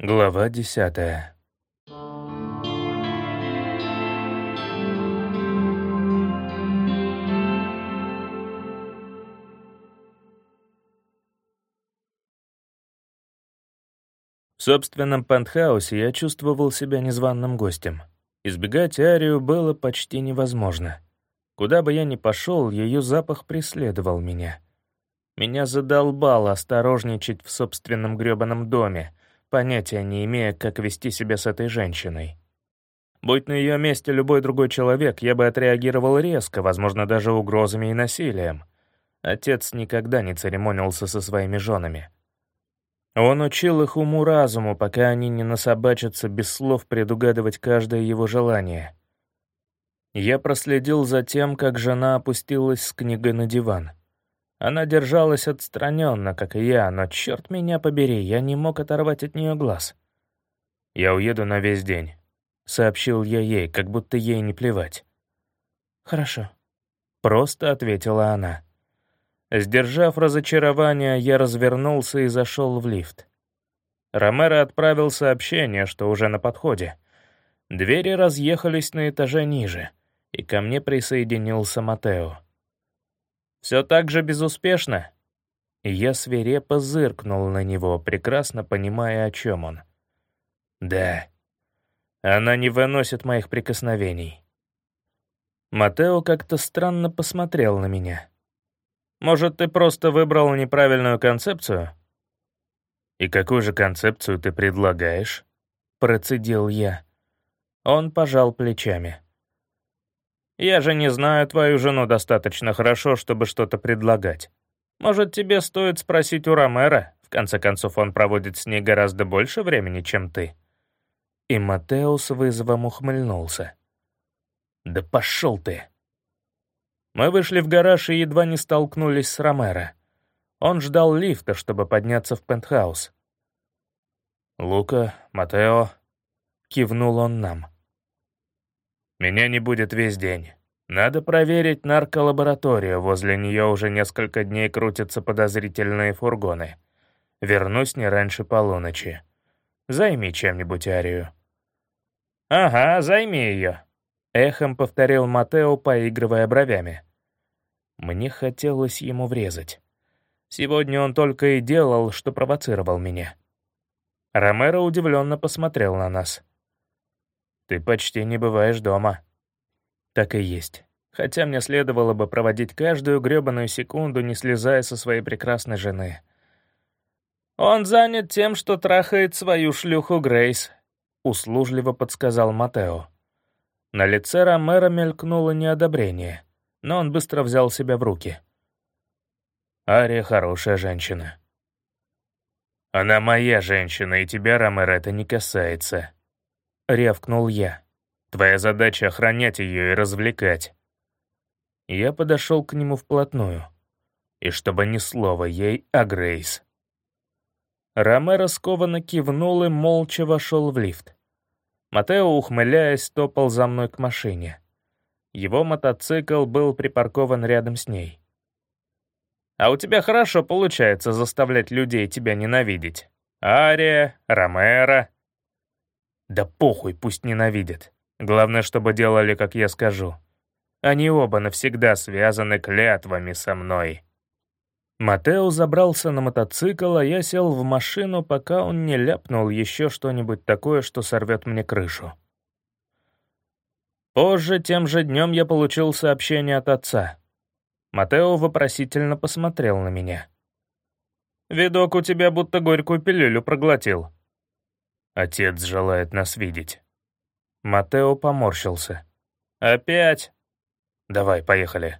Глава десятая. В собственном пентхаусе я чувствовал себя незваным гостем. Избегать Арию было почти невозможно. Куда бы я ни пошел, ее запах преследовал меня. Меня задолбало осторожничать в собственном грёбаном доме, понятия не имея, как вести себя с этой женщиной. Будь на ее месте любой другой человек, я бы отреагировал резко, возможно, даже угрозами и насилием. Отец никогда не церемонился со своими женами. Он учил их уму-разуму, пока они не насобачатся без слов предугадывать каждое его желание. Я проследил за тем, как жена опустилась с книгой на диван. Она держалась отстраненно, как и я, но, черт меня побери, я не мог оторвать от нее глаз. «Я уеду на весь день», — сообщил я ей, как будто ей не плевать. «Хорошо», — просто ответила она. Сдержав разочарование, я развернулся и зашел в лифт. Ромеро отправил сообщение, что уже на подходе. Двери разъехались на этаже ниже, и ко мне присоединился Матео. Все так же безуспешно?» Я свирепо зыркнул на него, прекрасно понимая, о чем он. «Да, она не выносит моих прикосновений». Матео как-то странно посмотрел на меня. «Может, ты просто выбрал неправильную концепцию?» «И какую же концепцию ты предлагаешь?» — процедил я. Он пожал плечами. Я же не знаю твою жену достаточно хорошо, чтобы что-то предлагать. Может, тебе стоит спросить у Ромера? В конце концов, он проводит с ней гораздо больше времени, чем ты». И Матео с вызовом ухмыльнулся. «Да пошел ты!» Мы вышли в гараж и едва не столкнулись с Ромеро. Он ждал лифта, чтобы подняться в пентхаус. «Лука, Матео», — кивнул он нам. Меня не будет весь день. Надо проверить нарколабораторию, возле нее уже несколько дней крутятся подозрительные фургоны. Вернусь не раньше полуночи. Займи чем-нибудь Арию». «Ага, займи ее», — эхом повторил Матео, поигрывая бровями. Мне хотелось ему врезать. Сегодня он только и делал, что провоцировал меня. Ромеро удивленно посмотрел на нас. Ты почти не бываешь дома». Так и есть. Хотя мне следовало бы проводить каждую грёбаную секунду, не слезая со своей прекрасной жены. «Он занят тем, что трахает свою шлюху Грейс», — услужливо подсказал Матео. На лице Ромеро мелькнуло неодобрение, но он быстро взял себя в руки. «Ария хорошая женщина». «Она моя женщина, и тебя, Ромеро, это не касается», — рявкнул я. «Твоя задача — охранять ее и развлекать». Я подошел к нему вплотную. И чтобы ни слова ей о Грейс. Ромеро скованно кивнул и молча вошел в лифт. Матео, ухмыляясь, топал за мной к машине. Его мотоцикл был припаркован рядом с ней. «А у тебя хорошо получается заставлять людей тебя ненавидеть. Ария, Ромеро, да похуй, пусть ненавидят. Главное, чтобы делали, как я скажу. Они оба навсегда связаны клятвами со мной. Матео забрался на мотоцикл, а я сел в машину, пока он не ляпнул еще что-нибудь такое, что сорвет мне крышу. Позже, тем же днем, я получил сообщение от отца. Матео вопросительно посмотрел на меня. «Видок у тебя будто горькую пилюлю проглотил», Отец желает нас видеть». Матео поморщился. «Опять?» «Давай, поехали.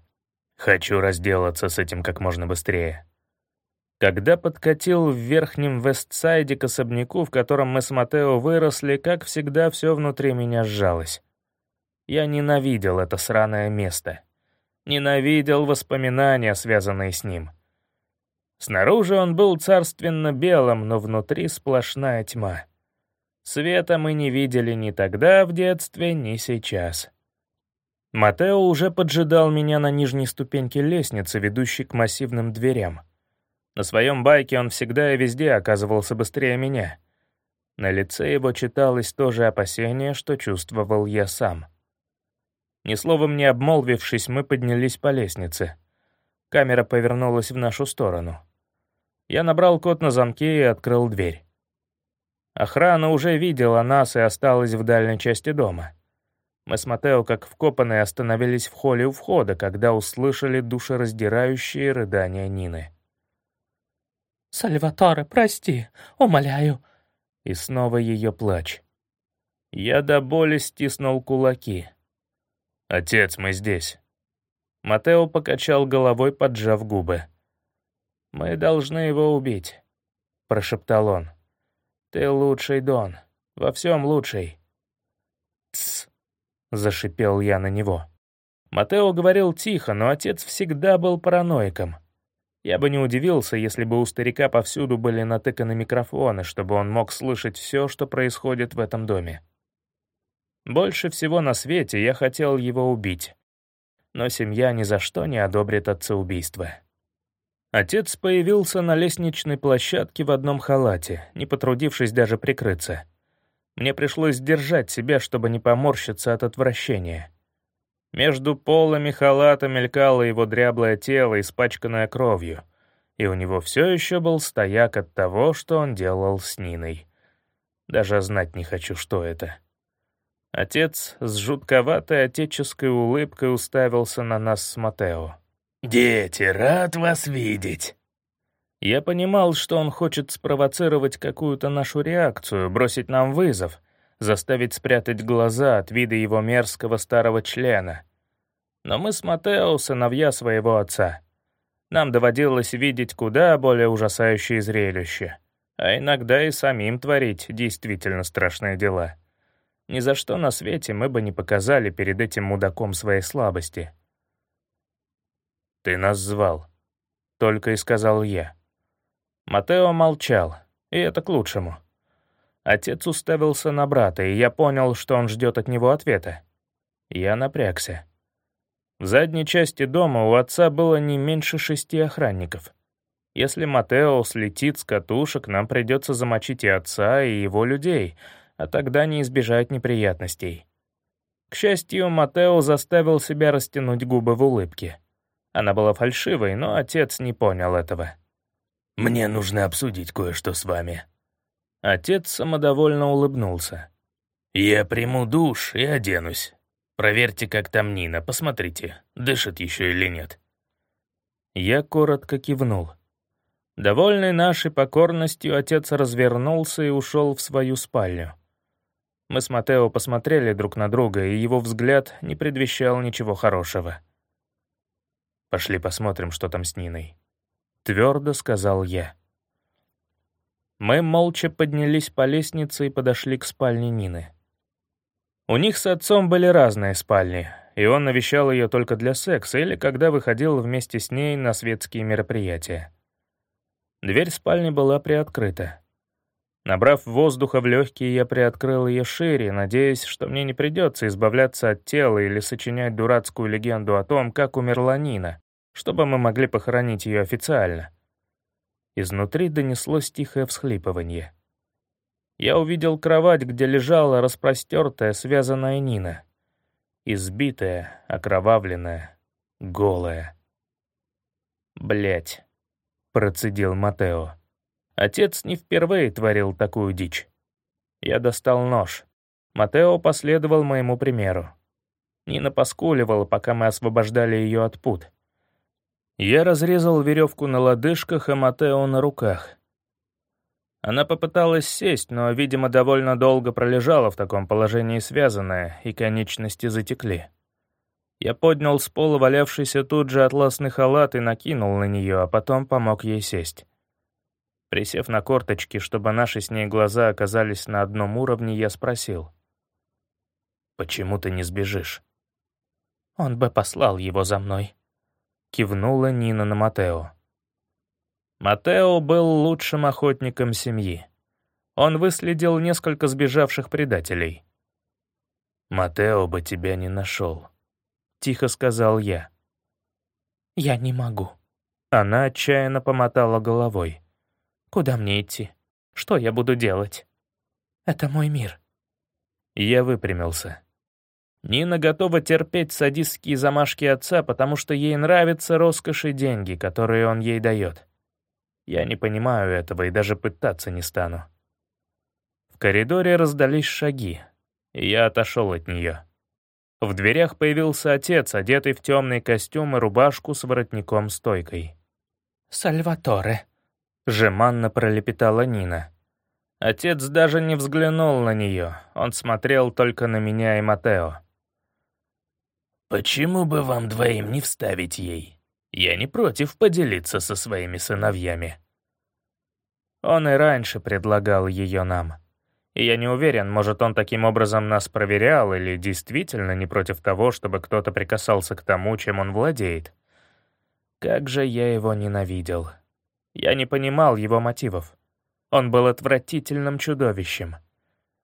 Хочу разделаться с этим как можно быстрее». Когда подкатил в верхнем Вестсайде к особняку, в котором мы с Матео выросли, как всегда, все внутри меня сжалось. Я ненавидел это сраное место. Ненавидел воспоминания, связанные с ним. Снаружи он был царственно белым, но внутри сплошная тьма. Света мы не видели ни тогда в детстве, ни сейчас. Матео уже поджидал меня на нижней ступеньке лестницы, ведущей к массивным дверям. На своем байке он всегда и везде оказывался быстрее меня. На лице его читалось то же опасение, что чувствовал я сам. Ни словом не обмолвившись, мы поднялись по лестнице. Камера повернулась в нашу сторону. Я набрал код на замке и открыл дверь. Охрана уже видела нас и осталась в дальней части дома. Мы с Матео, как вкопанные, остановились в холле у входа, когда услышали душераздирающие рыдания Нины. «Сальваторе, прости, умоляю». И снова ее плач. Я до боли стиснул кулаки. «Отец, мы здесь». Матео покачал головой, поджав губы. «Мы должны его убить», — прошептал он. «Ты лучший, Дон. Во всем лучший». «Тсс», — зашипел я на него. Матео говорил тихо, но отец всегда был параноиком. Я бы не удивился, если бы у старика повсюду были натыканы микрофоны, чтобы он мог слышать все, что происходит в этом доме. Больше всего на свете я хотел его убить. Но семья ни за что не одобрит отцеубийство. Отец появился на лестничной площадке в одном халате, не потрудившись даже прикрыться. Мне пришлось держать себя, чтобы не поморщиться от отвращения. Между полами халата мелькало его дряблое тело, испачканное кровью, и у него все еще был стояк от того, что он делал с Ниной. Даже знать не хочу, что это. Отец с жутковатой отеческой улыбкой уставился на нас с Матео. «Дети, рад вас видеть!» Я понимал, что он хочет спровоцировать какую-то нашу реакцию, бросить нам вызов, заставить спрятать глаза от вида его мерзкого старого члена. Но мы с Матео — сыновья своего отца. Нам доводилось видеть куда более ужасающие зрелища, а иногда и самим творить действительно страшные дела. Ни за что на свете мы бы не показали перед этим мудаком своей слабости. «Ты нас звал», — только и сказал я. Матео молчал, и это к лучшему. Отец уставился на брата, и я понял, что он ждет от него ответа. Я напрягся. В задней части дома у отца было не меньше шести охранников. Если Матео слетит с катушек, нам придется замочить и отца, и его людей, а тогда не избежать неприятностей. К счастью, Матео заставил себя растянуть губы в улыбке. Она была фальшивой, но отец не понял этого. «Мне нужно обсудить кое-что с вами». Отец самодовольно улыбнулся. «Я приму душ и оденусь. Проверьте, как там Нина, посмотрите, дышит еще или нет». Я коротко кивнул. Довольный нашей покорностью, отец развернулся и ушел в свою спальню. Мы с Матео посмотрели друг на друга, и его взгляд не предвещал ничего хорошего. «Пошли посмотрим, что там с Ниной», — твердо сказал я. Мы молча поднялись по лестнице и подошли к спальне Нины. У них с отцом были разные спальни, и он навещал ее только для секса или когда выходил вместе с ней на светские мероприятия. Дверь спальни была приоткрыта. Набрав воздуха в легкие, я приоткрыл ее шире, надеясь, что мне не придется избавляться от тела или сочинять дурацкую легенду о том, как умерла Нина, чтобы мы могли похоронить ее официально. Изнутри донеслось тихое всхлипывание. Я увидел кровать, где лежала распростертая, связанная Нина. Избитая, окровавленная, голая. Блять, процедил Матео. Отец не впервые творил такую дичь. Я достал нож. Матео последовал моему примеру. Нина поскуливала, пока мы освобождали ее от пут. Я разрезал веревку на лодыжках, и Матео на руках. Она попыталась сесть, но, видимо, довольно долго пролежала в таком положении связанная, и конечности затекли. Я поднял с пола валявшийся тут же атласный халат и накинул на нее, а потом помог ей сесть. Присев на корточки, чтобы наши с ней глаза оказались на одном уровне, я спросил. «Почему ты не сбежишь?» «Он бы послал его за мной», — кивнула Нина на Матео. Матео был лучшим охотником семьи. Он выследил несколько сбежавших предателей. «Матео бы тебя не нашел», — тихо сказал я. «Я не могу». Она отчаянно помотала головой. «Куда мне идти? Что я буду делать?» Это мой мир». Я выпрямился. Нина готова терпеть садистские замашки отца, потому что ей нравятся роскошь и деньги, которые он ей дает. Я не понимаю этого и даже пытаться не стану. В коридоре раздались шаги, и я отошел от нее. В дверях появился отец, одетый в темный костюм и рубашку с воротником-стойкой. «Сальваторе», — жеманно пролепетала Нина. Отец даже не взглянул на нее, он смотрел только на меня и Матео. «Почему бы вам двоим не вставить ей? Я не против поделиться со своими сыновьями». Он и раньше предлагал ее нам. И я не уверен, может, он таким образом нас проверял или действительно не против того, чтобы кто-то прикасался к тому, чем он владеет. Как же я его ненавидел. Я не понимал его мотивов. Он был отвратительным чудовищем.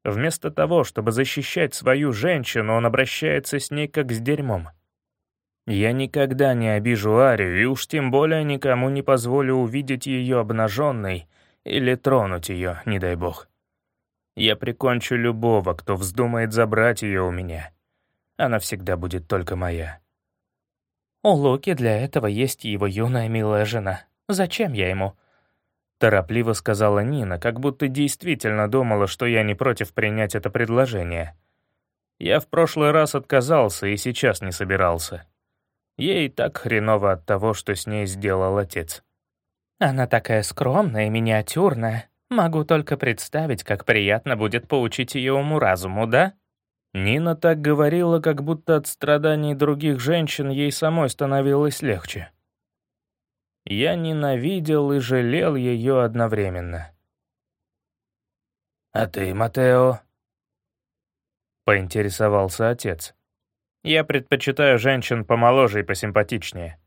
Вместо того, чтобы защищать свою женщину, он обращается с ней как с дерьмом. Я никогда не обижу Арию, и уж тем более никому не позволю увидеть ее обнаженной или тронуть ее, не дай бог. Я прикончу любого, кто вздумает забрать ее у меня. Она всегда будет только моя. У Луки для этого есть его юная милая жена. Зачем я ему? Торопливо сказала Нина, как будто действительно думала, что я не против принять это предложение. Я в прошлый раз отказался и сейчас не собирался. Ей так хреново от того, что с ней сделал отец. Она такая скромная и миниатюрная. Могу только представить, как приятно будет поучить ее уму-разуму, да? Нина так говорила, как будто от страданий других женщин ей самой становилось легче. Я ненавидел и жалел ее одновременно. «А ты, Матео?» — поинтересовался отец. «Я предпочитаю женщин помоложе и посимпатичнее».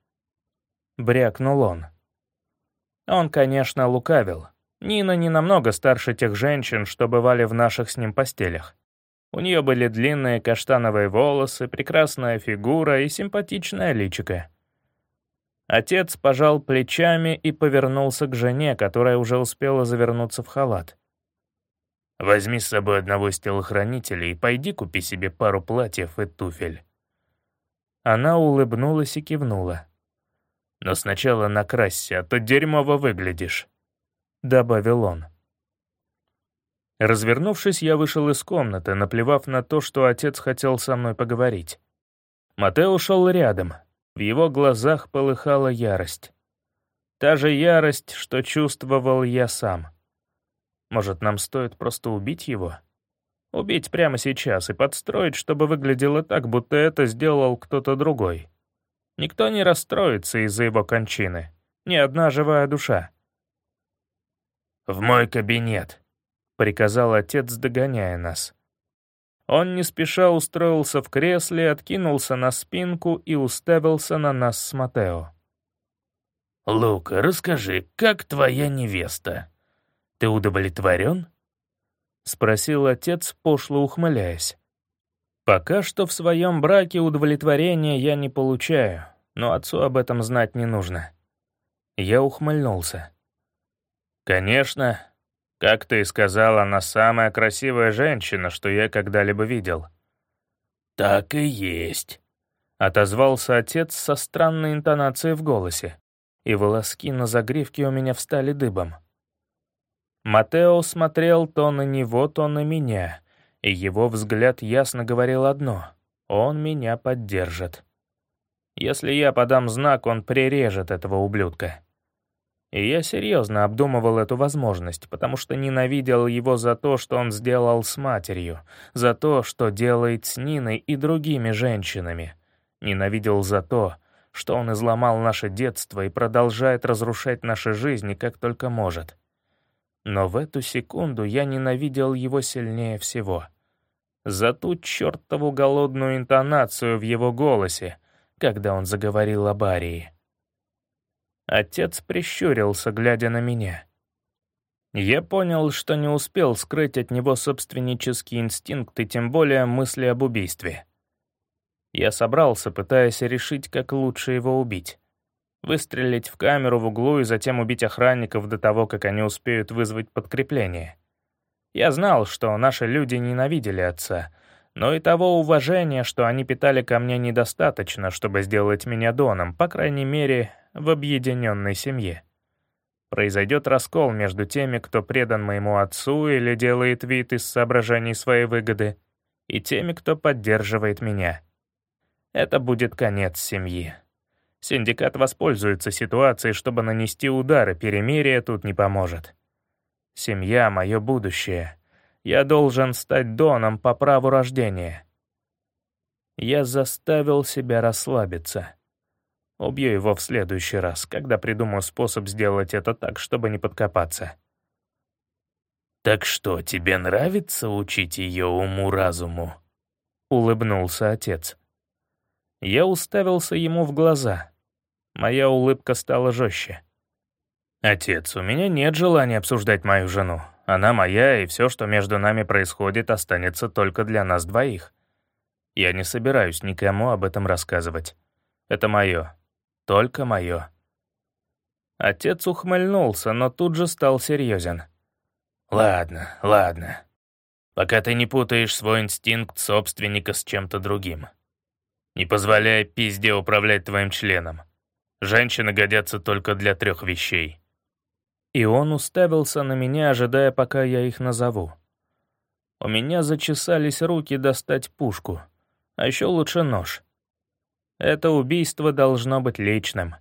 Брякнул он. Он, конечно, лукавил. Нина не намного старше тех женщин, что бывали в наших с ним постелях. У нее были длинные каштановые волосы, прекрасная фигура и симпатичная личико. Отец пожал плечами и повернулся к жене, которая уже успела завернуться в халат. «Возьми с собой одного из телохранителей и пойди купи себе пару платьев и туфель». Она улыбнулась и кивнула. «Но сначала накрасься, а то дерьмово выглядишь», — добавил он. Развернувшись, я вышел из комнаты, наплевав на то, что отец хотел со мной поговорить. Матео шел рядом, в его глазах полыхала ярость. Та же ярость, что чувствовал я сам. Может, нам стоит просто убить его? Убить прямо сейчас и подстроить, чтобы выглядело так, будто это сделал кто-то другой. Никто не расстроится из-за его кончины. Ни одна живая душа. «В мой кабинет», — приказал отец, догоняя нас. Он не спеша устроился в кресле, откинулся на спинку и уставился на нас с Матео. «Лука, расскажи, как твоя невеста? Ты удовлетворен?» — спросил отец, пошло ухмыляясь. «Пока что в своем браке удовлетворения я не получаю, но отцу об этом знать не нужно». Я ухмыльнулся. «Конечно, как ты и сказал, она самая красивая женщина, что я когда-либо видел». «Так и есть», — отозвался отец со странной интонацией в голосе, и волоски на загривке у меня встали дыбом. Матео смотрел то на него, то на меня, и его взгляд ясно говорил одно — он меня поддержит. Если я подам знак, он прирежет этого ублюдка. И я серьезно обдумывал эту возможность, потому что ненавидел его за то, что он сделал с матерью, за то, что делает с Ниной и другими женщинами. Ненавидел за то, что он изломал наше детство и продолжает разрушать наши жизни, как только может. Но в эту секунду я ненавидел его сильнее всего. За ту чертову голодную интонацию в его голосе, когда он заговорил о Барии. Отец прищурился, глядя на меня. Я понял, что не успел скрыть от него собственнический инстинкт и тем более мысли об убийстве. Я собрался, пытаясь решить, как лучше его убить. Выстрелить в камеру в углу и затем убить охранников до того, как они успеют вызвать подкрепление. Я знал, что наши люди ненавидели отца, но и того уважения, что они питали ко мне, недостаточно, чтобы сделать меня доном, по крайней мере, в объединенной семье. Произойдет раскол между теми, кто предан моему отцу или делает вид из соображений своей выгоды, и теми, кто поддерживает меня. Это будет конец семьи. Синдикат воспользуется ситуацией, чтобы нанести удар, и перемирие тут не поможет. Семья — мое будущее. Я должен стать Доном по праву рождения. Я заставил себя расслабиться. Убью его в следующий раз, когда придумаю способ сделать это так, чтобы не подкопаться. «Так что, тебе нравится учить ее уму-разуму?» — улыбнулся отец. Я уставился ему в глаза. Моя улыбка стала жестче. «Отец, у меня нет желания обсуждать мою жену. Она моя, и все, что между нами происходит, останется только для нас двоих. Я не собираюсь никому об этом рассказывать. Это мое. Только мое». Отец ухмыльнулся, но тут же стал серьезен. «Ладно, ладно. Пока ты не путаешь свой инстинкт собственника с чем-то другим. Не позволяй пизде управлять твоим членом. Женщины годятся только для трех вещей. И он уставился на меня, ожидая, пока я их назову. У меня зачесались руки достать пушку, а еще лучше нож. Это убийство должно быть личным.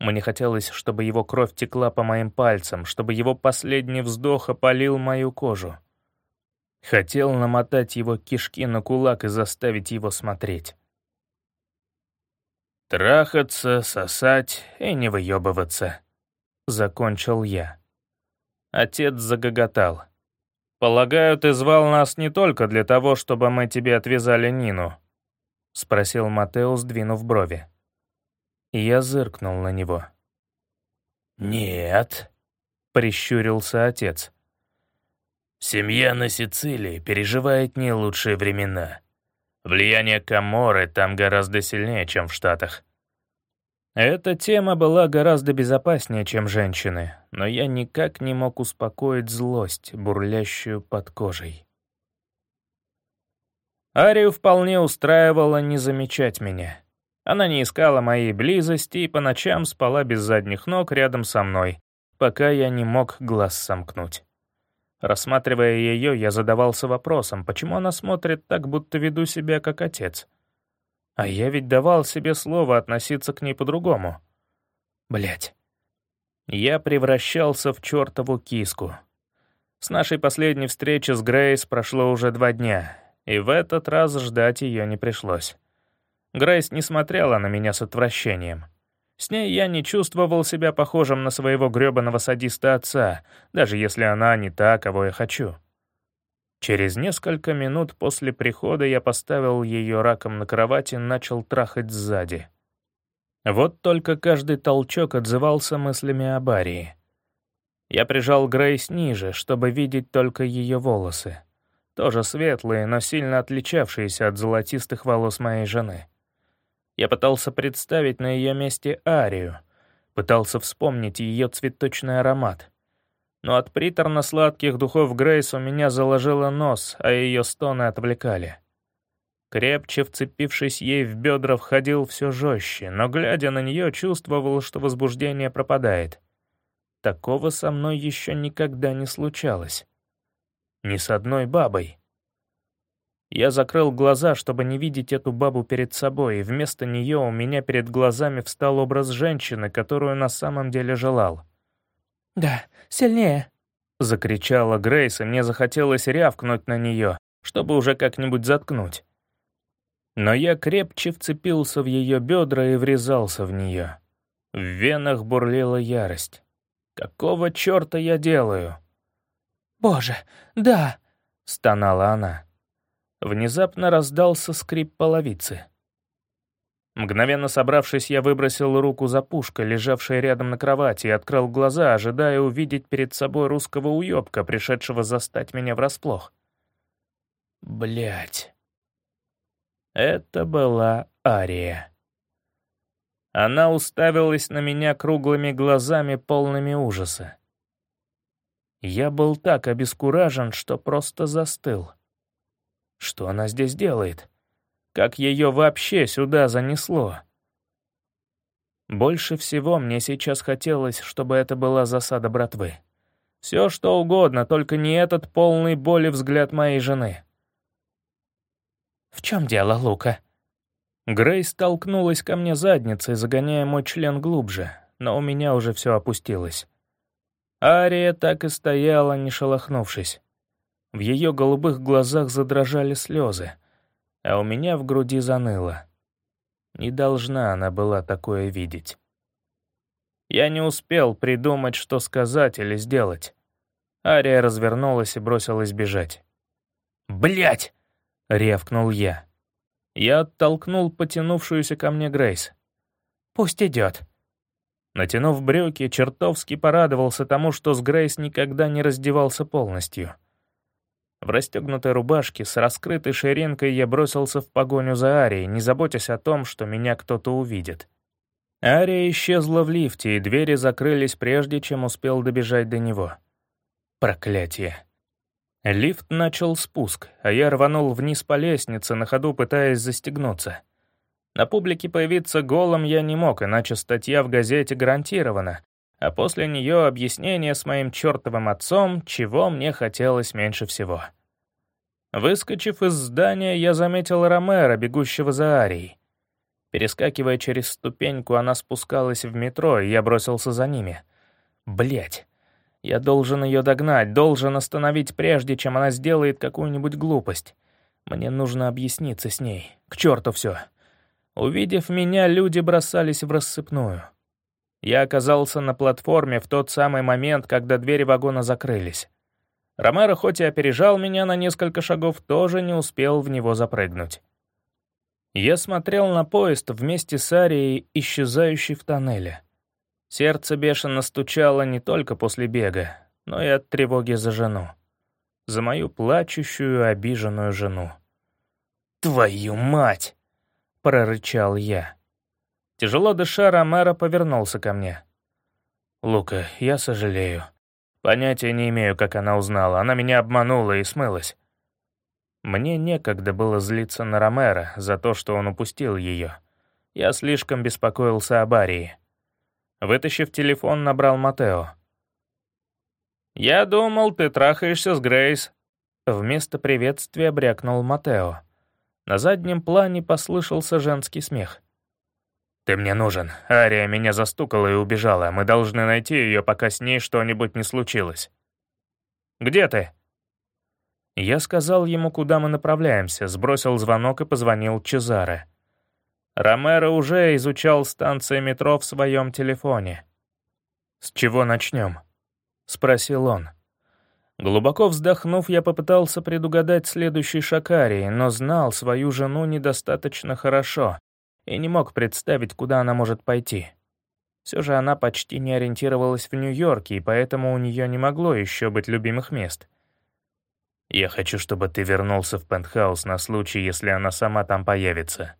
Мне хотелось, чтобы его кровь текла по моим пальцам, чтобы его последний вздох опалил мою кожу. Хотел намотать его кишки на кулак и заставить его смотреть. «Трахаться, сосать и не выебываться», — закончил я. Отец загоготал. «Полагаю, ты звал нас не только для того, чтобы мы тебе отвязали Нину?» — спросил Матео, сдвинув брови. Я зыркнул на него. «Нет», — прищурился отец. «Семья на Сицилии переживает не лучшие времена. Влияние Каморы там гораздо сильнее, чем в Штатах. Эта тема была гораздо безопаснее, чем женщины, но я никак не мог успокоить злость, бурлящую под кожей. Арию вполне устраивало не замечать меня. Она не искала моей близости и по ночам спала без задних ног рядом со мной, пока я не мог глаз сомкнуть. Рассматривая ее, я задавался вопросом, почему она смотрит так, будто веду себя как отец. А я ведь давал себе слово относиться к ней по-другому. Блять. Я превращался в чертову киску. С нашей последней встречи с Грейс прошло уже два дня, и в этот раз ждать ее не пришлось. Грейс не смотрела на меня с отвращением. С ней я не чувствовал себя похожим на своего грёбаного садиста отца, даже если она не та, кого я хочу. Через несколько минут после прихода я поставил ее раком на кровати и начал трахать сзади. Вот только каждый толчок отзывался мыслями о Барии. Я прижал Грейс ниже, чтобы видеть только ее волосы. Тоже светлые, но сильно отличавшиеся от золотистых волос моей жены. Я пытался представить на ее месте Арию, пытался вспомнить ее цветочный аромат. Но от приторно-сладких духов Грейс у меня заложило нос, а ее стоны отвлекали. Крепче вцепившись ей в бедра, входил все жестче, но, глядя на нее, чувствовал, что возбуждение пропадает. Такого со мной еще никогда не случалось. Ни с одной бабой. Я закрыл глаза, чтобы не видеть эту бабу перед собой, и вместо нее у меня перед глазами встал образ женщины, которую на самом деле желал. «Да, сильнее!» — закричала Грейс, и мне захотелось рявкнуть на нее, чтобы уже как-нибудь заткнуть. Но я крепче вцепился в ее бедра и врезался в нее. В венах бурлила ярость. «Какого черта я делаю?» «Боже, да!» — стонала она. Внезапно раздался скрип половицы. Мгновенно собравшись, я выбросил руку за пушкой, лежавшей рядом на кровати, и открыл глаза, ожидая увидеть перед собой русского уёбка, пришедшего застать меня врасплох. Блять. Это была Ария. Она уставилась на меня круглыми глазами, полными ужаса. Я был так обескуражен, что просто застыл. Что она здесь делает? Как ее вообще сюда занесло? Больше всего мне сейчас хотелось, чтобы это была засада братвы. Все что угодно, только не этот полный боли взгляд моей жены. «В чем дело, Лука?» Грейс столкнулась ко мне задницей, загоняя мой член глубже, но у меня уже все опустилось. Ария так и стояла, не шелохнувшись. В ее голубых глазах задрожали слезы, а у меня в груди заныло. Не должна она была такое видеть. Я не успел придумать, что сказать или сделать. Ария развернулась и бросилась бежать. Блять! ревкнул я. Я оттолкнул потянувшуюся ко мне Грейс. «Пусть идет». Натянув брюки, чертовски порадовался тому, что с Грейс никогда не раздевался полностью. В расстегнутой рубашке с раскрытой ширинкой я бросился в погоню за Арией, не заботясь о том, что меня кто-то увидит. Ария исчезла в лифте, и двери закрылись прежде, чем успел добежать до него. Проклятие. Лифт начал спуск, а я рванул вниз по лестнице, на ходу пытаясь застегнуться. На публике появиться голым я не мог, иначе статья в газете гарантирована, а после нее объяснение с моим чертовым отцом, чего мне хотелось меньше всего. Выскочив из здания, я заметил Ромера, бегущего за Арией. Перескакивая через ступеньку, она спускалась в метро, и я бросился за ними. Блять. Я должен ее догнать, должен остановить прежде, чем она сделает какую-нибудь глупость. Мне нужно объясниться с ней. К черту все. Увидев меня, люди бросались в рассыпную. Я оказался на платформе в тот самый момент, когда двери вагона закрылись. Ромеро, хоть и опережал меня на несколько шагов, тоже не успел в него запрыгнуть. Я смотрел на поезд вместе с Арией, исчезающей в тоннеле. Сердце бешено стучало не только после бега, но и от тревоги за жену. За мою плачущую, обиженную жену. «Твою мать!» — прорычал я. Тяжело дыша, Ромеро повернулся ко мне. «Лука, я сожалею. Понятия не имею, как она узнала. Она меня обманула и смылась. Мне некогда было злиться на Ромеро за то, что он упустил ее. Я слишком беспокоился об Арии. Вытащив телефон, набрал Матео. «Я думал, ты трахаешься с Грейс». Вместо приветствия брякнул Матео. На заднем плане послышался женский смех. «Ты мне нужен. Ария меня застукала и убежала. Мы должны найти ее, пока с ней что-нибудь не случилось». «Где ты?» Я сказал ему, куда мы направляемся, сбросил звонок и позвонил Чезаре. Ромеро уже изучал станции метро в своем телефоне. «С чего начнем?» — спросил он. Глубоко вздохнув, я попытался предугадать следующий шаг Арии, но знал свою жену недостаточно хорошо и не мог представить, куда она может пойти. Все же она почти не ориентировалась в Нью-Йорке, и поэтому у нее не могло еще быть любимых мест. «Я хочу, чтобы ты вернулся в пентхаус на случай, если она сама там появится».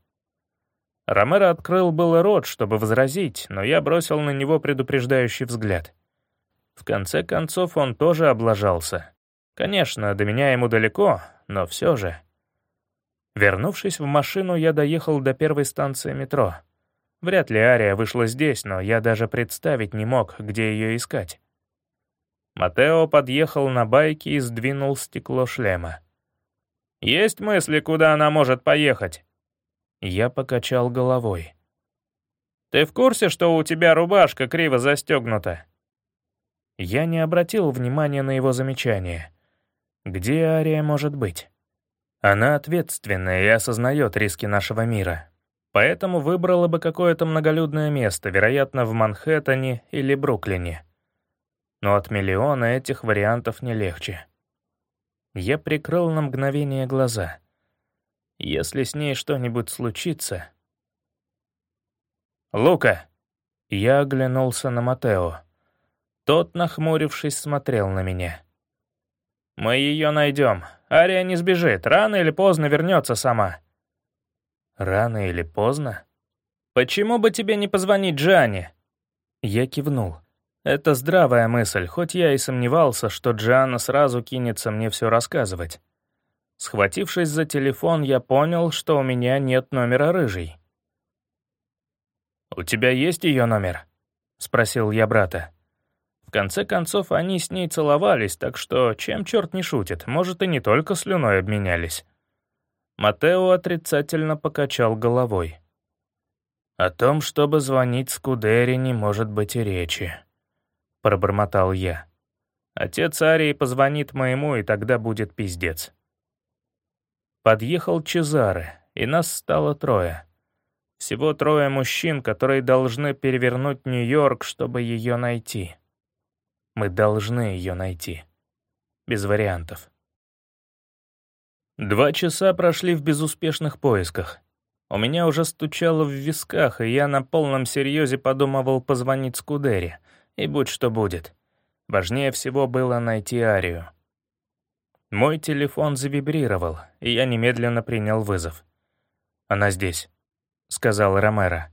Ромеро открыл было рот, чтобы возразить, но я бросил на него предупреждающий взгляд. В конце концов, он тоже облажался. Конечно, до меня ему далеко, но все же. Вернувшись в машину, я доехал до первой станции метро. Вряд ли Ария вышла здесь, но я даже представить не мог, где ее искать. Матео подъехал на байке и сдвинул стекло шлема. «Есть мысли, куда она может поехать?» Я покачал головой. «Ты в курсе, что у тебя рубашка криво застегнута?» Я не обратил внимания на его замечание. «Где Ария может быть?» Она ответственная и осознает риски нашего мира. Поэтому выбрала бы какое-то многолюдное место, вероятно, в Манхэттене или Бруклине. Но от миллиона этих вариантов не легче. Я прикрыл на мгновение глаза. Если с ней что-нибудь случится... «Лука!» Я оглянулся на Матео. Тот, нахмурившись, смотрел на меня. «Мы ее найдем. Ария не сбежит. Рано или поздно вернется сама». «Рано или поздно?» «Почему бы тебе не позвонить Джане?» Я кивнул. Это здравая мысль, хоть я и сомневался, что Джианна сразу кинется мне все рассказывать. Схватившись за телефон, я понял, что у меня нет номера рыжей. «У тебя есть ее номер?» — спросил я брата. Конце концов, они с ней целовались, так что чем черт не шутит, может, и не только слюной обменялись. Матео отрицательно покачал головой. «О том, чтобы звонить Скудери, не может быть и речи», — пробормотал я. «Отец Арии позвонит моему, и тогда будет пиздец». Подъехал Чезаре, и нас стало трое. Всего трое мужчин, которые должны перевернуть Нью-Йорк, чтобы ее найти. Мы должны ее найти. Без вариантов. Два часа прошли в безуспешных поисках. У меня уже стучало в висках, и я на полном серьезе подумывал позвонить Скудере, и будь что будет. Важнее всего было найти Арию. Мой телефон завибрировал, и я немедленно принял вызов. «Она здесь», — сказал Ромеро.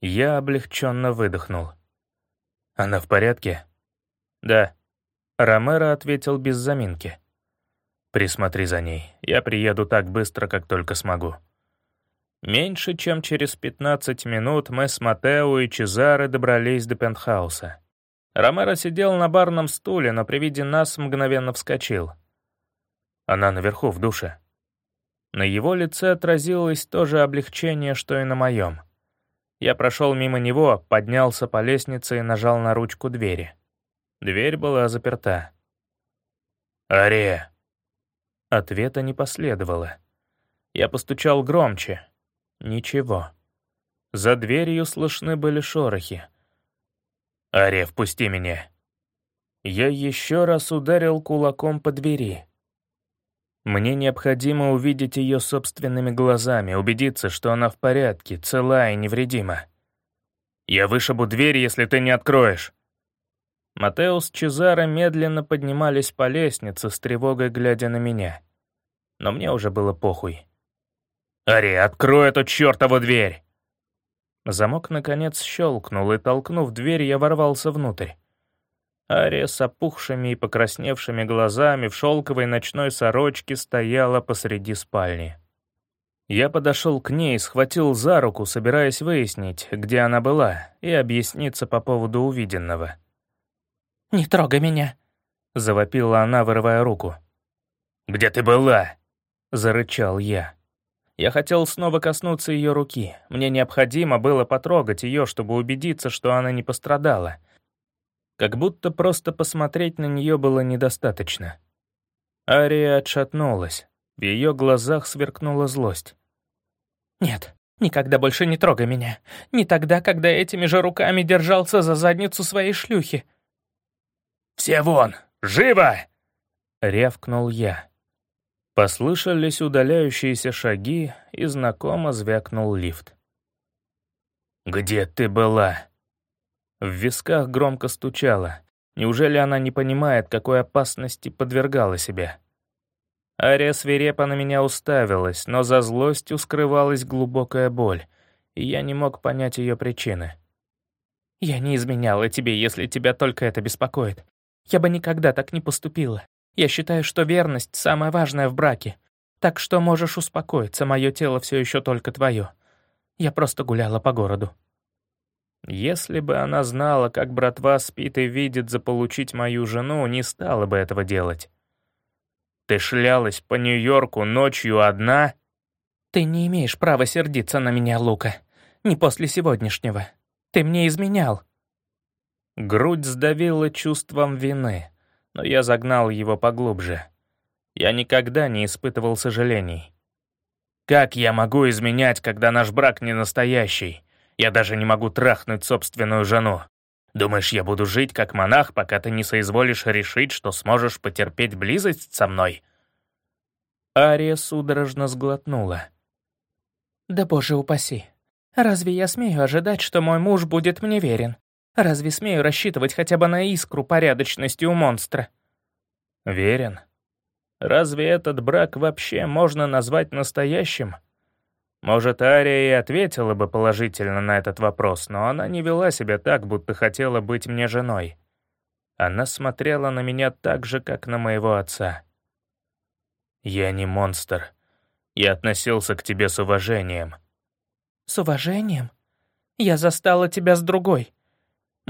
Я облегченно выдохнул. «Она в порядке?» «Да». Ромеро ответил без заминки. «Присмотри за ней. Я приеду так быстро, как только смогу». Меньше чем через 15 минут мы с Матео и Чезаре добрались до пентхауса. Ромеро сидел на барном стуле, но при виде нас мгновенно вскочил. Она наверху, в душе. На его лице отразилось то же облегчение, что и на моем. Я прошел мимо него, поднялся по лестнице и нажал на ручку двери. Дверь была заперта. «Ария!» Ответа не последовало. Я постучал громче. Ничего. За дверью слышны были шорохи. «Ария, впусти меня!» Я еще раз ударил кулаком по двери. Мне необходимо увидеть ее собственными глазами, убедиться, что она в порядке, цела и невредима. «Я вышибу дверь, если ты не откроешь!» Матеус с Чезаро медленно поднимались по лестнице, с тревогой глядя на меня. Но мне уже было похуй. «Ари, открой эту чертову дверь!» Замок, наконец, щелкнул, и, толкнув дверь, я ворвался внутрь. Ария с опухшими и покрасневшими глазами в шелковой ночной сорочке стояла посреди спальни. Я подошел к ней, схватил за руку, собираясь выяснить, где она была, и объясниться по поводу увиденного. «Не трогай меня!» — завопила она, вырывая руку. «Где ты была?» — зарычал я. Я хотел снова коснуться ее руки. Мне необходимо было потрогать ее, чтобы убедиться, что она не пострадала — как будто просто посмотреть на нее было недостаточно. Ария отшатнулась. В ее глазах сверкнула злость. «Нет, никогда больше не трогай меня. Не тогда, когда этими же руками держался за задницу своей шлюхи». «Все вон! Живо!» — рявкнул я. Послышались удаляющиеся шаги, и знакомо звякнул лифт. «Где ты была?» В висках громко стучало. Неужели она не понимает, какой опасности подвергала себя? Ария свирепо на меня уставилась, но за злостью скрывалась глубокая боль, и я не мог понять ее причины. «Я не изменяла тебе, если тебя только это беспокоит. Я бы никогда так не поступила. Я считаю, что верность — самое важное в браке. Так что можешь успокоиться, мое тело все еще только твое. Я просто гуляла по городу». Если бы она знала, как братва спит и видит заполучить мою жену, не стала бы этого делать. Ты шлялась по Нью-Йорку ночью одна? Ты не имеешь права сердиться на меня, Лука. Не после сегодняшнего. Ты мне изменял. Грудь сдавила чувством вины, но я загнал его поглубже. Я никогда не испытывал сожалений. Как я могу изменять, когда наш брак не настоящий? Я даже не могу трахнуть собственную жену. Думаешь, я буду жить как монах, пока ты не соизволишь решить, что сможешь потерпеть близость со мной?» Ария судорожно сглотнула. «Да боже упаси. Разве я смею ожидать, что мой муж будет мне верен? Разве смею рассчитывать хотя бы на искру порядочности у монстра?» «Верен? Разве этот брак вообще можно назвать настоящим?» Может, Ария и ответила бы положительно на этот вопрос, но она не вела себя так, будто хотела быть мне женой. Она смотрела на меня так же, как на моего отца. «Я не монстр. Я относился к тебе с уважением». «С уважением? Я застала тебя с другой.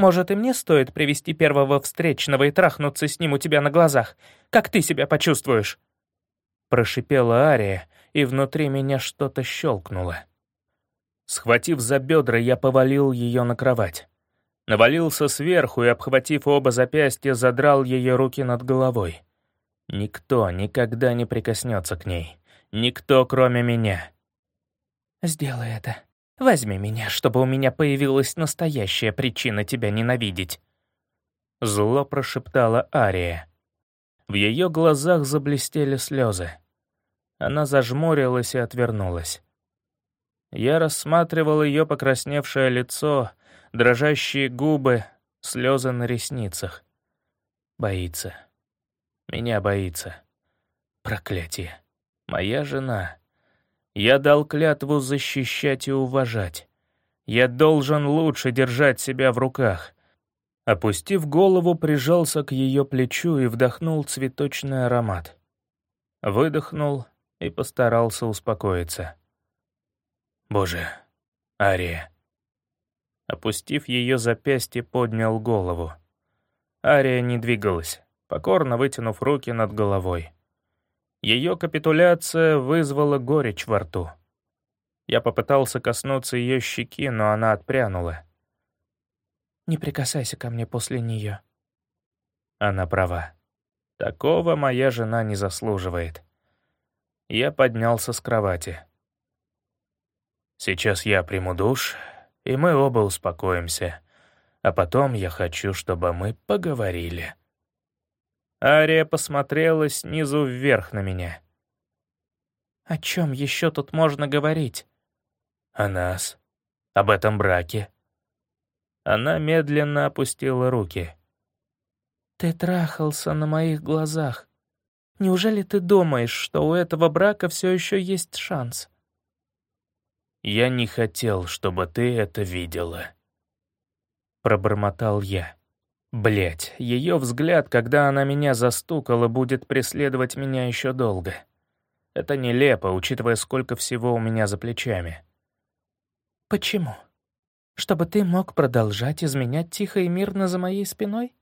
Может, и мне стоит привести первого встречного и трахнуться с ним у тебя на глазах? Как ты себя почувствуешь?» Прошипела Ария, и внутри меня что-то щелкнуло. Схватив за бедра, я повалил ее на кровать. Навалился сверху и, обхватив оба запястья, задрал ее руки над головой. Никто никогда не прикоснется к ней. Никто, кроме меня. «Сделай это. Возьми меня, чтобы у меня появилась настоящая причина тебя ненавидеть». Зло прошептала Ария. В ее глазах заблестели слезы. Она зажмурилась и отвернулась. Я рассматривал ее покрасневшее лицо, дрожащие губы, слезы на ресницах. Боится. Меня боится. Проклятие. Моя жена. Я дал клятву защищать и уважать. Я должен лучше держать себя в руках. Опустив голову, прижался к ее плечу и вдохнул цветочный аромат. Выдохнул и постарался успокоиться. «Боже, Ария, Опустив ее запястье, поднял голову. Ария не двигалась, покорно вытянув руки над головой. Ее капитуляция вызвала горечь во рту. Я попытался коснуться ее щеки, но она отпрянула. «Не прикасайся ко мне после нее». Она права. Такого моя жена не заслуживает. Я поднялся с кровати. «Сейчас я приму душ, и мы оба успокоимся. А потом я хочу, чтобы мы поговорили». Ария посмотрела снизу вверх на меня. «О чем еще тут можно говорить?» «О нас. Об этом браке». Она медленно опустила руки. «Ты трахался на моих глазах. Неужели ты думаешь, что у этого брака все еще есть шанс?» «Я не хотел, чтобы ты это видела», — пробормотал я. Блять, ее взгляд, когда она меня застукала, будет преследовать меня еще долго. Это нелепо, учитывая, сколько всего у меня за плечами. «Почему? Чтобы ты мог продолжать изменять тихо и мирно за моей спиной?»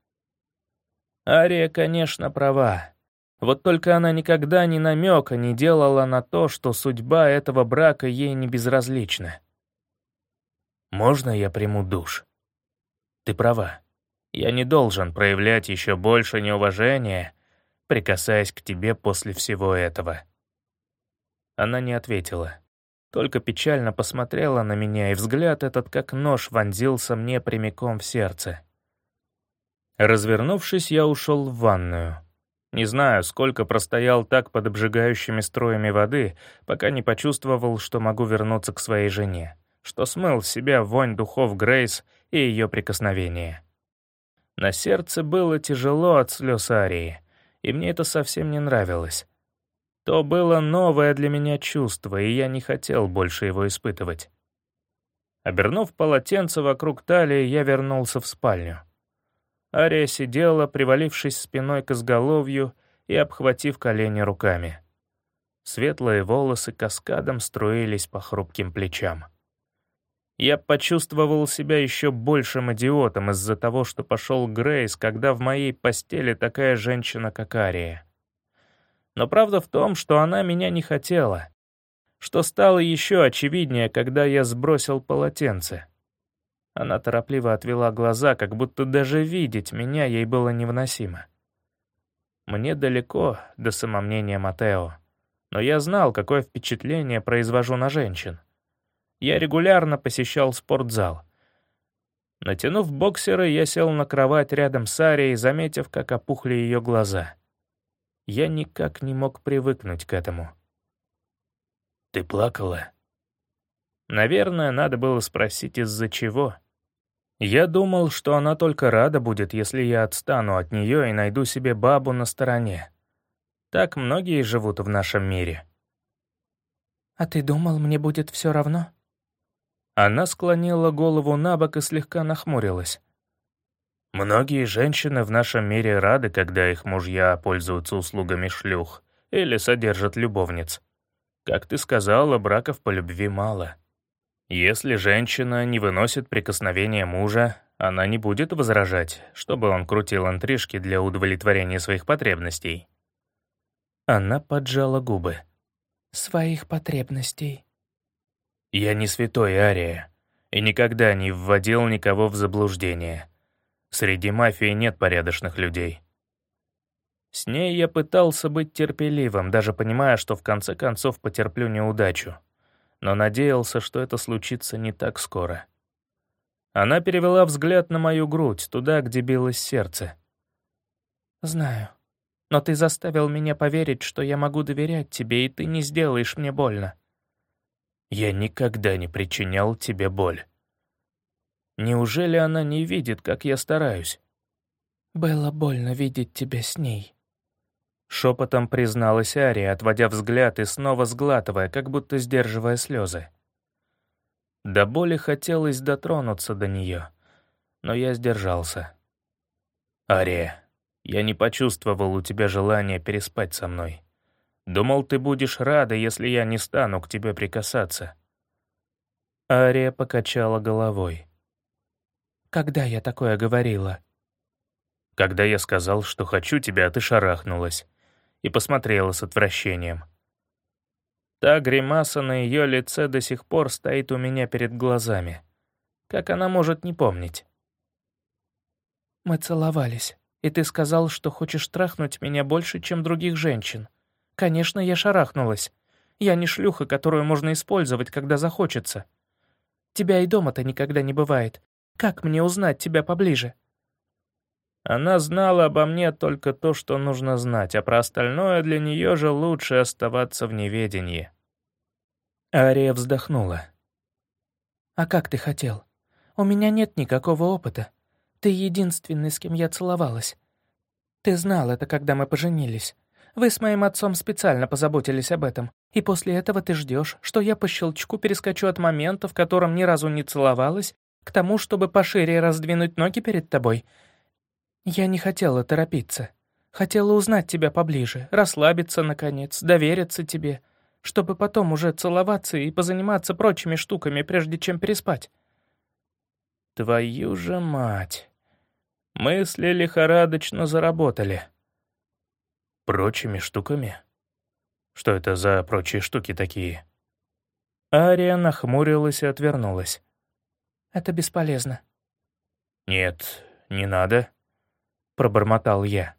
Ария, конечно, права. Вот только она никогда ни намека не делала на то, что судьба этого брака ей не безразлична. «Можно я приму душ?» «Ты права. Я не должен проявлять еще больше неуважения, прикасаясь к тебе после всего этого». Она не ответила, только печально посмотрела на меня, и взгляд этот как нож вонзился мне прямиком в сердце. Развернувшись, я ушел в ванную. Не знаю, сколько простоял так под обжигающими строями воды, пока не почувствовал, что могу вернуться к своей жене, что смыл с себя вонь духов Грейс и ее прикосновения. На сердце было тяжело от слез Арии, и мне это совсем не нравилось. То было новое для меня чувство, и я не хотел больше его испытывать. Обернув полотенце вокруг талии, я вернулся в спальню. Ария сидела, привалившись спиной к изголовью и обхватив колени руками. Светлые волосы каскадом струились по хрупким плечам. Я почувствовал себя еще большим идиотом из-за того, что пошел Грейс, когда в моей постели такая женщина, как Ария. Но правда в том, что она меня не хотела, что стало еще очевиднее, когда я сбросил полотенце. Она торопливо отвела глаза, как будто даже видеть меня ей было невыносимо. Мне далеко до самомнения Матео, но я знал, какое впечатление произвожу на женщин. Я регулярно посещал спортзал. Натянув боксеры, я сел на кровать рядом с Арией, заметив, как опухли ее глаза. Я никак не мог привыкнуть к этому. «Ты плакала?» Наверное, надо было спросить, из-за чего. Я думал, что она только рада будет, если я отстану от нее и найду себе бабу на стороне. Так многие живут в нашем мире. «А ты думал, мне будет все равно?» Она склонила голову на бок и слегка нахмурилась. Многие женщины в нашем мире рады, когда их мужья пользуются услугами шлюх или содержат любовниц. Как ты сказала, браков по любви мало. Если женщина не выносит прикосновения мужа, она не будет возражать, чтобы он крутил интрижки для удовлетворения своих потребностей. Она поджала губы. «Своих потребностей», я не святой Ария и никогда не вводил никого в заблуждение. Среди мафии нет порядочных людей. С ней я пытался быть терпеливым, даже понимая, что в конце концов потерплю неудачу. Но надеялся, что это случится не так скоро. Она перевела взгляд на мою грудь, туда, где билось сердце. «Знаю. Но ты заставил меня поверить, что я могу доверять тебе, и ты не сделаешь мне больно. Я никогда не причинял тебе боль. Неужели она не видит, как я стараюсь? Было больно видеть тебя с ней. Шепотом призналась Ария, отводя взгляд и снова сглатывая, как будто сдерживая слезы. До боли хотелось дотронуться до нее, но я сдержался. «Ария, я не почувствовал у тебя желания переспать со мной. Думал, ты будешь рада, если я не стану к тебе прикасаться». Ария покачала головой. «Когда я такое говорила?» «Когда я сказал, что хочу тебя, ты шарахнулась» и посмотрела с отвращением. Та гримаса на ее лице до сих пор стоит у меня перед глазами. Как она может не помнить? «Мы целовались, и ты сказал, что хочешь трахнуть меня больше, чем других женщин. Конечно, я шарахнулась. Я не шлюха, которую можно использовать, когда захочется. Тебя и дома-то никогда не бывает. Как мне узнать тебя поближе?» Она знала обо мне только то, что нужно знать, а про остальное для нее же лучше оставаться в неведении. Ария вздохнула. «А как ты хотел? У меня нет никакого опыта. Ты единственный, с кем я целовалась. Ты знал это, когда мы поженились. Вы с моим отцом специально позаботились об этом, и после этого ты ждешь, что я по щелчку перескочу от момента, в котором ни разу не целовалась, к тому, чтобы пошире раздвинуть ноги перед тобой. Я не хотела торопиться. Хотела узнать тебя поближе, расслабиться, наконец, довериться тебе, чтобы потом уже целоваться и позаниматься прочими штуками, прежде чем переспать. Твою же мать. Мысли лихорадочно заработали. Прочими штуками? Что это за прочие штуки такие? Ария нахмурилась и отвернулась. «Это бесполезно». «Нет, не надо», — пробормотал я.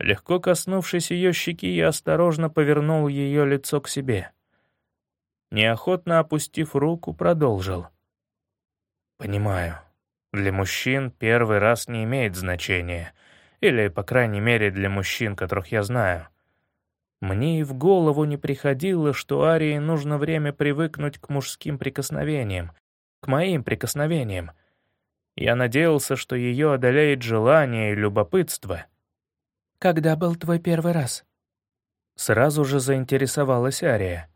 Легко коснувшись ее щеки, я осторожно повернул ее лицо к себе. Неохотно опустив руку, продолжил. «Понимаю, для мужчин первый раз не имеет значения — или, по крайней мере, для мужчин, которых я знаю. Мне и в голову не приходило, что Арии нужно время привыкнуть к мужским прикосновениям, к моим прикосновениям. Я надеялся, что ее одолеет желание и любопытство. «Когда был твой первый раз?» Сразу же заинтересовалась Ария.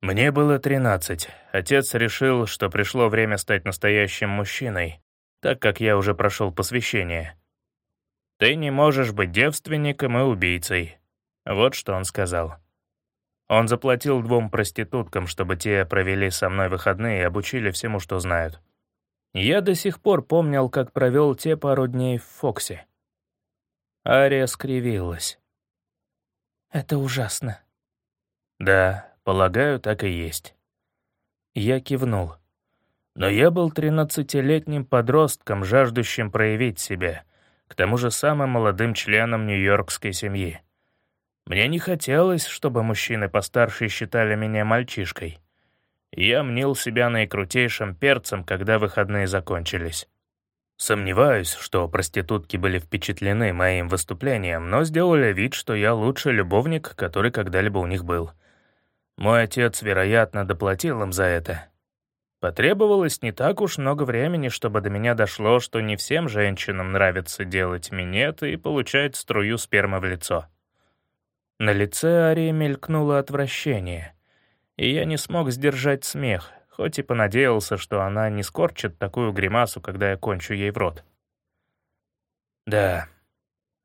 Мне было тринадцать. Отец решил, что пришло время стать настоящим мужчиной, так как я уже прошел посвящение. «Ты не можешь быть девственником и убийцей». Вот что он сказал. Он заплатил двум проституткам, чтобы те провели со мной выходные и обучили всему, что знают. Я до сих пор помнил, как провел те пару дней в Фоксе. Ария скривилась. «Это ужасно». «Да, полагаю, так и есть». Я кивнул. Но я был тринадцатилетним подростком, жаждущим проявить себя, к тому же самым молодым членом нью-йоркской семьи. Мне не хотелось, чтобы мужчины постарше считали меня мальчишкой. Я мнил себя наикрутейшим перцем, когда выходные закончились. Сомневаюсь, что проститутки были впечатлены моим выступлением, но сделали вид, что я лучший любовник, который когда-либо у них был. Мой отец, вероятно, доплатил им за это, Потребовалось не так уж много времени, чтобы до меня дошло, что не всем женщинам нравится делать минет и получать струю спермы в лицо. На лице Арии мелькнуло отвращение. и я не смог сдержать смех, хоть и понадеялся, что она не скорчит такую гримасу, когда я кончу ей в рот. Да,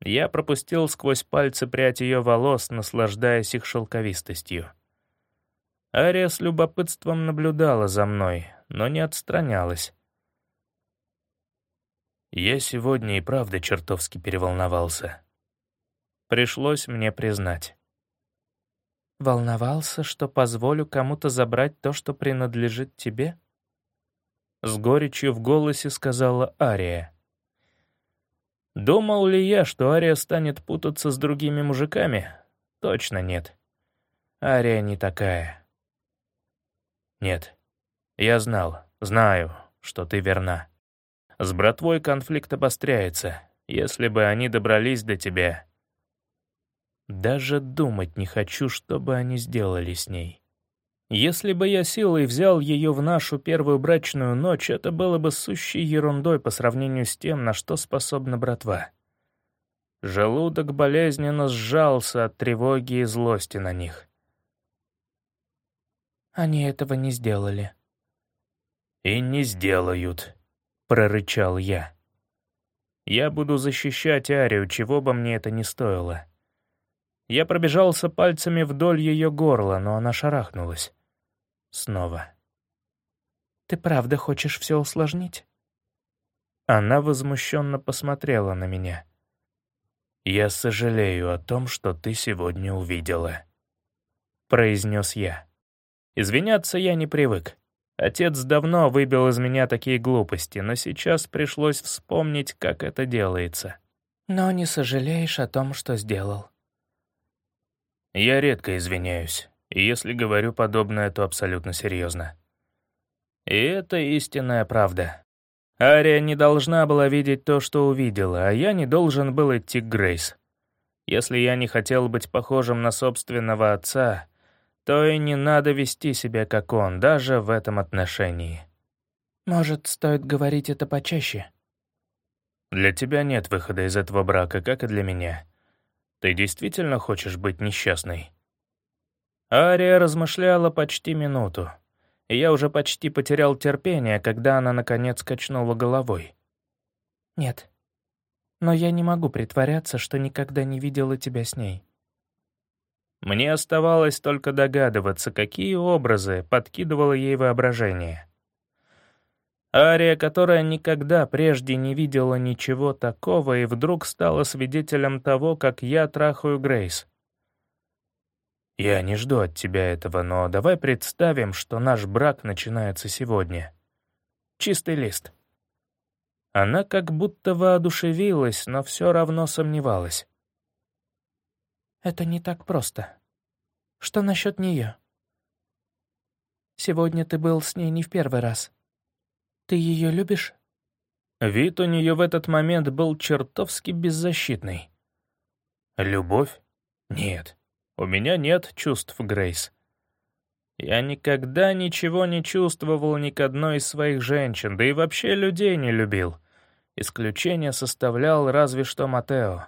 я пропустил сквозь пальцы прядь ее волос, наслаждаясь их шелковистостью. Ария с любопытством наблюдала за мной, но не отстранялась. Я сегодня и правда чертовски переволновался. Пришлось мне признать. «Волновался, что позволю кому-то забрать то, что принадлежит тебе?» С горечью в голосе сказала Ария. Думал ли я, что Ария станет путаться с другими мужиками? Точно нет. Ария не такая. Нет, я знал, знаю, что ты верна. С братвой конфликт обостряется. Если бы они добрались до тебя... Даже думать не хочу, что бы они сделали с ней. Если бы я силой взял ее в нашу первую брачную ночь, это было бы сущей ерундой по сравнению с тем, на что способна братва. Желудок болезненно сжался от тревоги и злости на них. Они этого не сделали. «И не сделают», — прорычал я. «Я буду защищать Арию, чего бы мне это ни стоило». Я пробежался пальцами вдоль ее горла, но она шарахнулась. Снова. «Ты правда хочешь все усложнить?» Она возмущенно посмотрела на меня. «Я сожалею о том, что ты сегодня увидела», — произнес я. Извиняться я не привык. Отец давно выбил из меня такие глупости, но сейчас пришлось вспомнить, как это делается. Но не сожалеешь о том, что сделал. Я редко извиняюсь, и если говорю подобное, то абсолютно серьезно. И это истинная правда. Ария не должна была видеть то, что увидела, а я не должен был идти к Грейс. Если я не хотел быть похожим на собственного отца, то и не надо вести себя как он, даже в этом отношении. Может, стоит говорить это почаще? Для тебя нет выхода из этого брака, как и для меня. Ты действительно хочешь быть несчастной? Ария размышляла почти минуту, и я уже почти потерял терпение, когда она, наконец, качнула головой. «Нет. Но я не могу притворяться, что никогда не видела тебя с ней. Мне оставалось только догадываться, какие образы подкидывало ей воображение. Ария, которая никогда прежде не видела ничего такого и вдруг стала свидетелем того, как я трахаю Грейс. «Я не жду от тебя этого, но давай представим, что наш брак начинается сегодня. Чистый лист». Она как будто воодушевилась, но все равно сомневалась. Это не так просто. Что насчет нее? Сегодня ты был с ней не в первый раз. Ты ее любишь? Вид у нее в этот момент был чертовски беззащитный. Любовь? Нет. У меня нет чувств, Грейс. Я никогда ничего не чувствовал ни к одной из своих женщин, да и вообще людей не любил. Исключение составлял разве что Матео.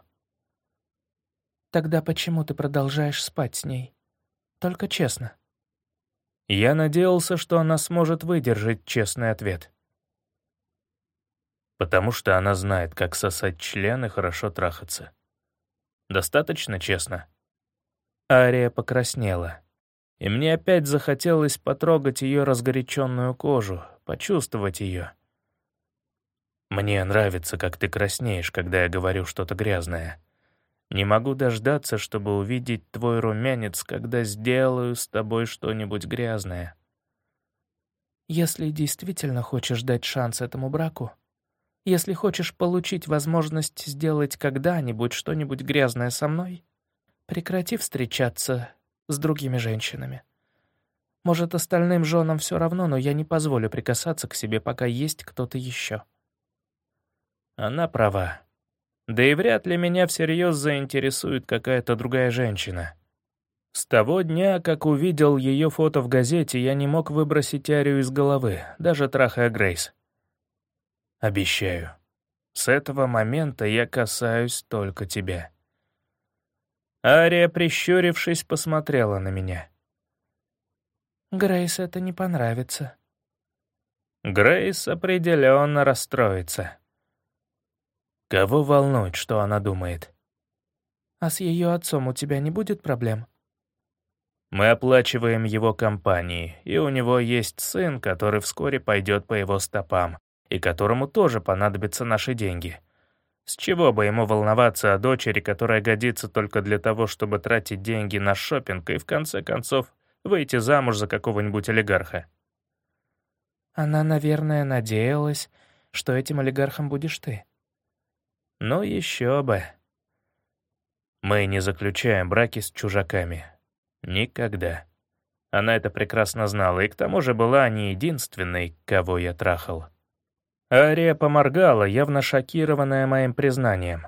Тогда почему ты продолжаешь спать с ней? Только честно. Я надеялся, что она сможет выдержать честный ответ. Потому что она знает, как сосать член и хорошо трахаться. Достаточно честно? Ария покраснела. И мне опять захотелось потрогать ее разгоряченную кожу, почувствовать ее. Мне нравится, как ты краснеешь, когда я говорю что-то грязное. Не могу дождаться, чтобы увидеть твой румянец, когда сделаю с тобой что-нибудь грязное. Если действительно хочешь дать шанс этому браку, если хочешь получить возможность сделать когда-нибудь что-нибудь грязное со мной, прекрати встречаться с другими женщинами. Может, остальным женам все равно, но я не позволю прикасаться к себе, пока есть кто-то еще. Она права. Да и вряд ли меня всерьез заинтересует какая-то другая женщина. С того дня, как увидел ее фото в газете, я не мог выбросить Арию из головы, даже трахая Грейс. Обещаю. С этого момента я касаюсь только тебя. Ария, прищурившись, посмотрела на меня. Грейс это не понравится. Грейс определенно расстроится. Кого волнует, что она думает? А с ее отцом у тебя не будет проблем? Мы оплачиваем его компании, и у него есть сын, который вскоре пойдет по его стопам, и которому тоже понадобятся наши деньги. С чего бы ему волноваться о дочери, которая годится только для того, чтобы тратить деньги на шопинг и, в конце концов, выйти замуж за какого-нибудь олигарха? Она, наверное, надеялась, что этим олигархом будешь ты. Ну, еще бы. Мы не заключаем браки с чужаками. Никогда. Она это прекрасно знала, и к тому же была не единственной, кого я трахал. Ария поморгала, явно шокированная моим признанием.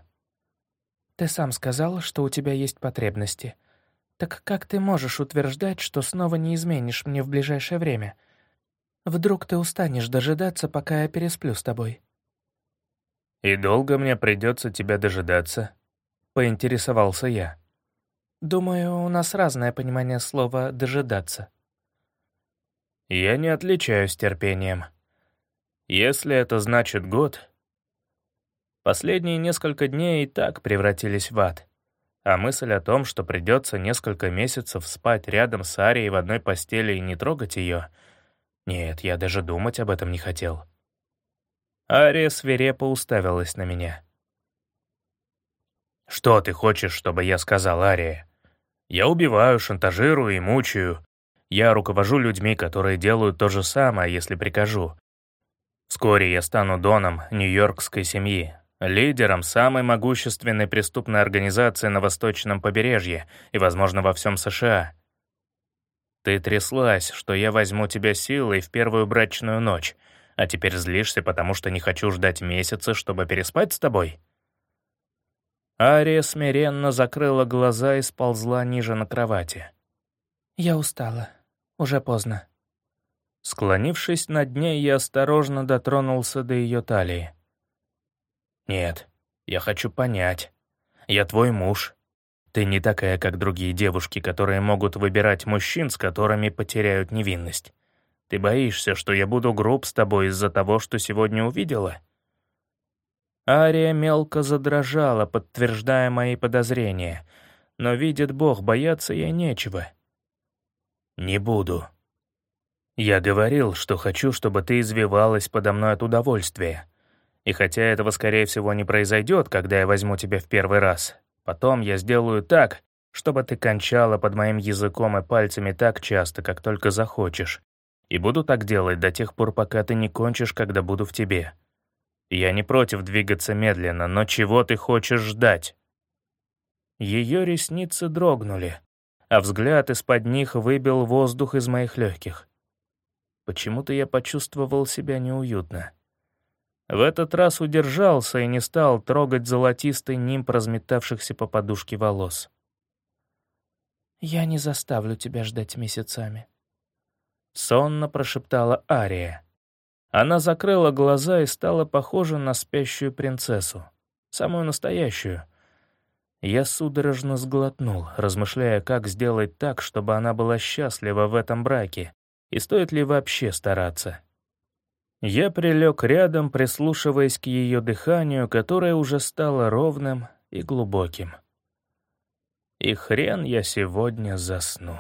«Ты сам сказал, что у тебя есть потребности. Так как ты можешь утверждать, что снова не изменишь мне в ближайшее время? Вдруг ты устанешь дожидаться, пока я пересплю с тобой?» «И долго мне придется тебя дожидаться?» — поинтересовался я. Думаю, у нас разное понимание слова «дожидаться». Я не отличаюсь терпением. Если это значит год... Последние несколько дней и так превратились в ад. А мысль о том, что придется несколько месяцев спать рядом с Арией в одной постели и не трогать ее... Нет, я даже думать об этом не хотел. Ария свирепо уставилась на меня. «Что ты хочешь, чтобы я сказал, Ария?» Я убиваю, шантажирую и мучаю. Я руковожу людьми, которые делают то же самое, если прикажу. Вскоре я стану доном нью-йоркской семьи, лидером самой могущественной преступной организации на восточном побережье и, возможно, во всем США. Ты тряслась, что я возьму тебя силой в первую брачную ночь, а теперь злишься, потому что не хочу ждать месяца, чтобы переспать с тобой? Ария смиренно закрыла глаза и сползла ниже на кровати. «Я устала. Уже поздно». Склонившись над ней, я осторожно дотронулся до ее талии. «Нет, я хочу понять. Я твой муж. Ты не такая, как другие девушки, которые могут выбирать мужчин, с которыми потеряют невинность. Ты боишься, что я буду груб с тобой из-за того, что сегодня увидела?» Ария мелко задрожала, подтверждая мои подозрения. Но, видит Бог, бояться ей нечего. «Не буду. Я говорил, что хочу, чтобы ты извивалась подо мной от удовольствия. И хотя этого, скорее всего, не произойдет, когда я возьму тебя в первый раз, потом я сделаю так, чтобы ты кончала под моим языком и пальцами так часто, как только захочешь. И буду так делать до тех пор, пока ты не кончишь, когда буду в тебе. Я не против двигаться медленно, но чего ты хочешь ждать?» Ее ресницы дрогнули, а взгляд из-под них выбил воздух из моих легких. Почему-то я почувствовал себя неуютно. В этот раз удержался и не стал трогать золотистый нимб разметавшихся по подушке волос. «Я не заставлю тебя ждать месяцами», — сонно прошептала Ария. Она закрыла глаза и стала похожа на спящую принцессу. Самую настоящую. Я судорожно сглотнул, размышляя, как сделать так, чтобы она была счастлива в этом браке, и стоит ли вообще стараться. Я прилег рядом, прислушиваясь к ее дыханию, которое уже стало ровным и глубоким. И хрен я сегодня засну.